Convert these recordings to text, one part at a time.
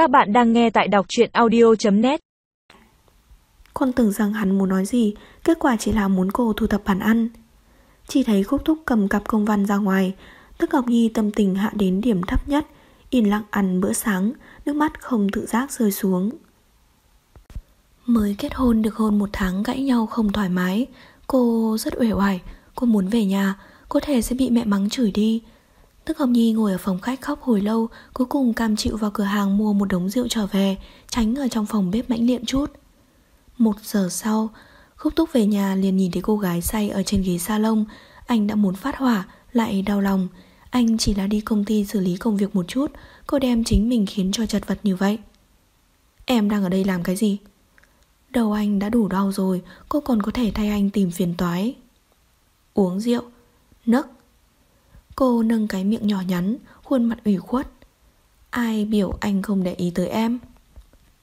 Các bạn đang nghe tại đọc truyện audio.net Con tưởng rằng hắn muốn nói gì Kết quả chỉ là muốn cô thu thập bàn ăn. Chỉ thấy khúc thúc cầm cặp công văn ra ngoài Tức Ngọc Nhi tâm tình hạ đến điểm thấp nhất Yên lặng ăn bữa sáng Nước mắt không tự giác rơi xuống. Mới kết hôn được hơn một tháng cãi nhau không thoải mái Cô rất uể oải Cô muốn về nhà Có thể sẽ bị mẹ mắng chửi đi Tức hồng Nhi ngồi ở phòng khách khóc hồi lâu, Cuối cùng cam chịu vào cửa hàng mua một đống rượu trở về, Tránh ở trong phòng bếp mãnh liệm chút. Một giờ sau, Khúc Túc về nhà liền nhìn thấy cô gái say ở trên ghế salon. Anh đã muốn phát hỏa, Lại đau lòng. Anh chỉ là đi công ty xử lý công việc một chút, Cô đem chính mình khiến cho chật vật như vậy. Em đang ở đây làm cái gì? Đầu anh đã đủ đau rồi, Cô còn có thể thay anh tìm phiền toái. Uống rượu. Nấc. Cô nâng cái miệng nhỏ nhắn, Khuôn mặt ủy khuất. Ai biểu anh không để ý tới em?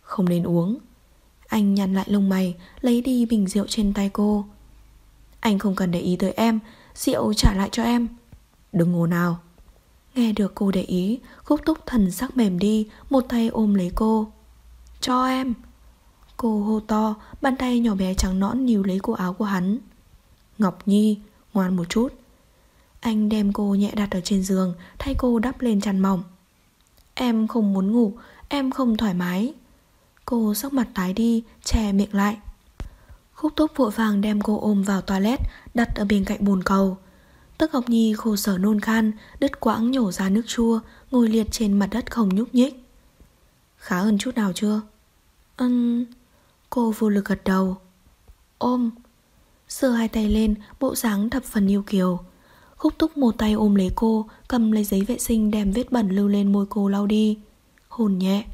Không nên uống. Anh nhăn lại lông mày, Lấy đi bình rượu trên tay cô. Anh không cần để ý tới em, Rượu trả lại cho em. Đừng ngủ nào. Nghe được cô để ý Khúc túc thần sắc mềm đi, Một tay ôm lấy cô. Cho em. Cô hô to, Bàn tay nhỏ bé trắng nõn níu lấy cổ áo của hắn. Ngọc Nhi, Ngoan một chút. Anh đem cô nhẹ đặt ở trên giường, Thay cô đắp lên chăn mỏng. Em không muốn ngủ, Em không thoải mái. Cô sắc mặt tái đi, Che miệng lại. Khúc túc vội vàng đem cô ôm vào toilet, Đặt ở bên cạnh bồn cầu. Tức Ngọc Nhi khổ sở nôn khan, Đứt quãng nhổ ra nước chua, Ngồi liệt trên mặt đất không nhúc nhích. Khá hơn chút nào chưa? Ừm, Cô vô lực gật đầu. Ôm. Sơ hai tay lên, Bộ dáng thập phần yêu kiều. Khúc túc một tay ôm lấy cô, Cầm lấy giấy vệ sinh đem vết bẩn lưu lên môi cô lau đi. Hồn nhẹ.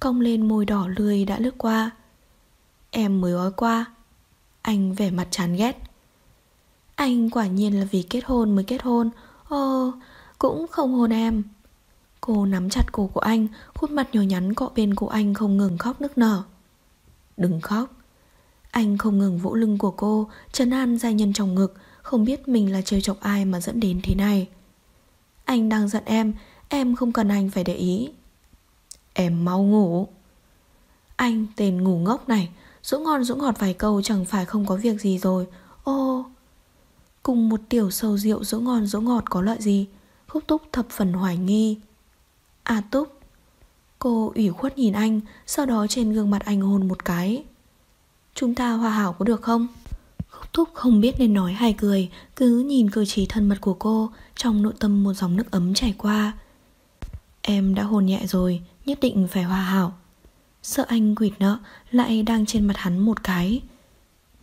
Cong lên môi đỏ lười đã lướt qua. Em mới ói qua. Anh vẻ mặt chán ghét. Anh quả nhiên là vì kết hôn mới kết hôn. Ồ, Cũng không hôn em. Cô nắm chặt cổ của anh, Khuôn mặt nhỏ nhắn cọ bên cổ anh không ngừng khóc nức nở. Đừng khóc. Anh không ngừng vỗ lưng của cô, Trấn an giai nhân trong ngực không biết mình là chơi chọc ai mà dẫn đến thế này. Anh đang giận em Em không cần anh phải để ý. Em mau ngủ. Anh tên ngủ ngốc này Dỗ ngon dỗ ngọt vài câu chẳng phải không có việc gì rồi. Ô, Cùng một tiểu sầu rượu dỗ ngon dỗ ngọt có lợi gì? Khúc túc thập phần hoài nghi. À túc, Cô ủy khuất nhìn anh, Sau đó trên gương mặt anh hôn một cái. Chúng ta hòa hảo có được không? Khúc thúc không biết nên nói hay cười Cứ nhìn cử chỉ thân mật của cô Trong nội tâm một dòng nước ấm chảy qua. Em đã hồn nhẹ rồi Nhất định phải hòa hảo. Sợ anh quỵt nợ Lại đang trên mặt hắn một cái.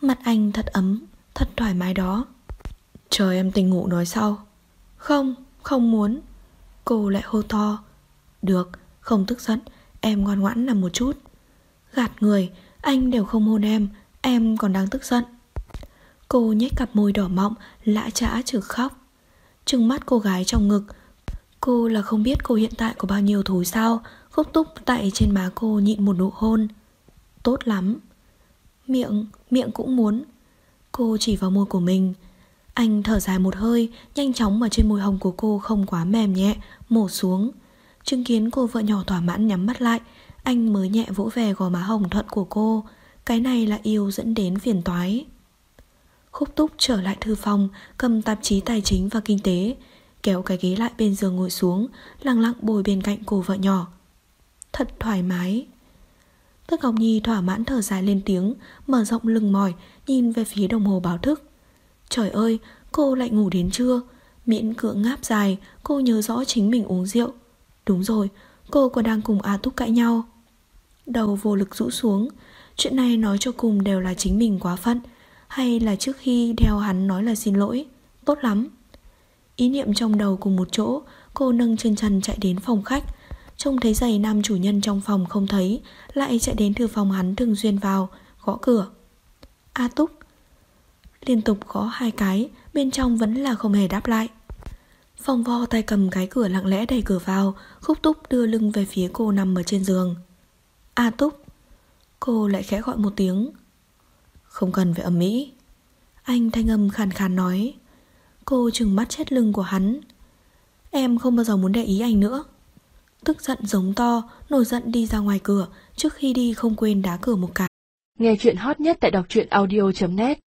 Mặt anh thật ấm Thật thoải mái đó. Chờ em tỉnh ngủ nói sau. Không, không muốn. Cô lại hô to. Được, không tức giận Em ngoan ngoãn nằm một chút. Gạt người Anh đều không hôn em Em còn đang tức giận. Cô nhếch cặp môi đỏ mọng Lã trã chử khóc. Trừng mắt cô gái trong ngực. Cô là không biết cô hiện tại có bao nhiêu thú sao Khúc túc tại trên má cô nhịn một nụ hôn. Tốt lắm. Miệng, miệng cũng muốn. Cô chỉ vào môi của mình. Anh thở dài một hơi Nhanh chóng mà trên môi hồng của cô không quá mềm nhẹ Mổ xuống. Chứng kiến cô vợ nhỏ thỏa mãn nhắm mắt lại Anh mới nhẹ vỗ về gò má hồng thuận của cô. Cái này là yêu dẫn đến phiền toái. Khúc túc trở lại thư phòng Cầm tạp chí tài chính và kinh tế Kéo cái ghế lại bên giường ngồi xuống Lặng lặng bồi bên cạnh cô vợ nhỏ. Thật thoải mái. Tức Ngọc Nhi thỏa mãn thở dài lên tiếng Mở rộng lưng mỏi Nhìn về phía đồng hồ báo thức. Trời ơi cô lại ngủ đến trưa. Miễn cưỡng ngáp dài Cô nhớ rõ chính mình uống rượu. Đúng rồi, cô còn đang cùng A Túc cãi nhau. Đầu vô lực rũ xuống, chuyện này nói cho cùng đều là chính mình quá phận, hay là trước khi theo hắn nói là xin lỗi, tốt lắm. Ý niệm trong đầu cùng một chỗ, cô nâng chân chân chạy đến phòng khách, trông thấy giày nam chủ nhân trong phòng không thấy, lại chạy đến thư phòng hắn thường xuyên vào, gõ cửa. A Túc Liên tục gõ hai cái, bên trong vẫn là không hề đáp lại. Phòng vo tay cầm cái cửa lặng lẽ đẩy cửa vào Khúc túc đưa lưng về phía cô nằm ở trên giường A túc Cô lại khẽ gọi một tiếng không cần phải ầm ĩ. Anh thanh âm khàn khàn nói. Cô chừng mắt chết lưng của hắn. Em không bao giờ muốn để ý anh nữa. Tức giận giống to, nổi giận đi ra ngoài cửa, trước khi đi không quên đá cửa một cái. Nghe chuyện hot nhất tại đọc truyện audio.net